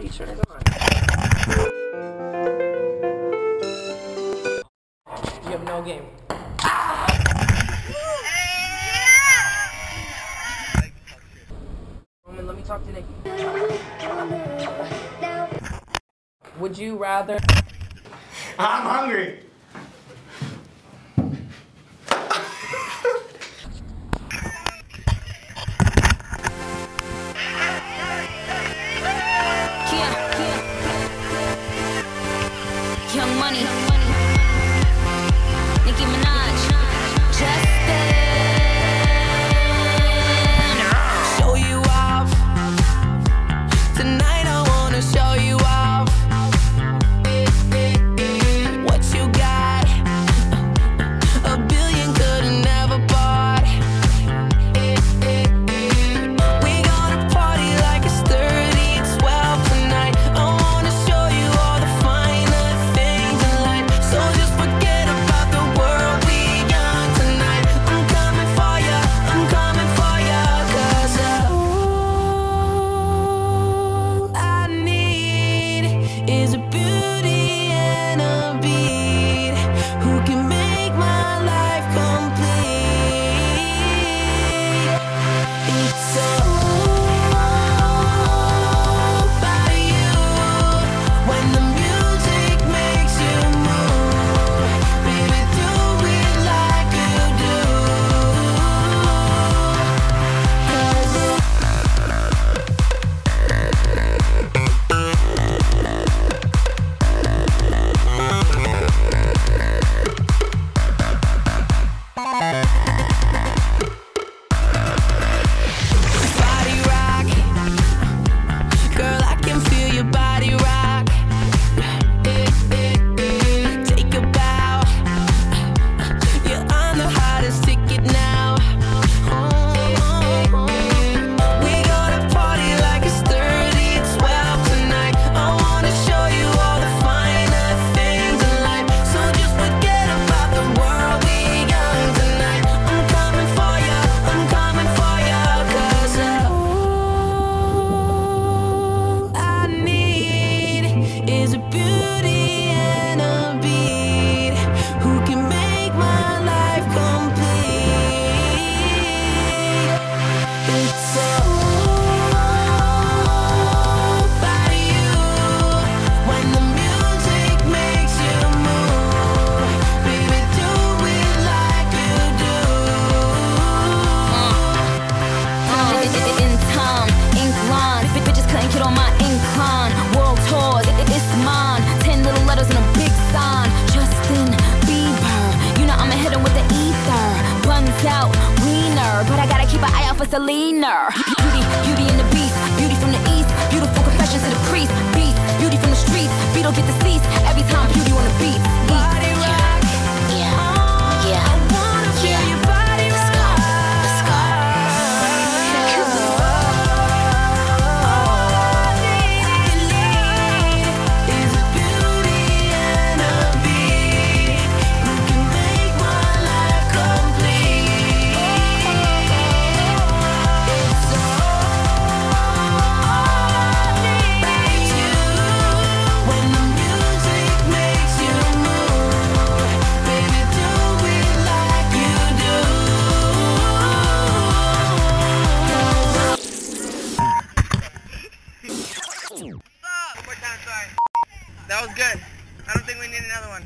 do you turn it on? You have no game. Roman, let me talk to Nikki. Would you rather? I'm hungry. on my incline. World tours, it, it's mine. Ten little letters and a big sign. Justin Bieber, you know I'ma hit him with the ether. Buns out, wiener, but I gotta keep an eye out for Selena. One more time, sorry. That was good. I don't think we need another one.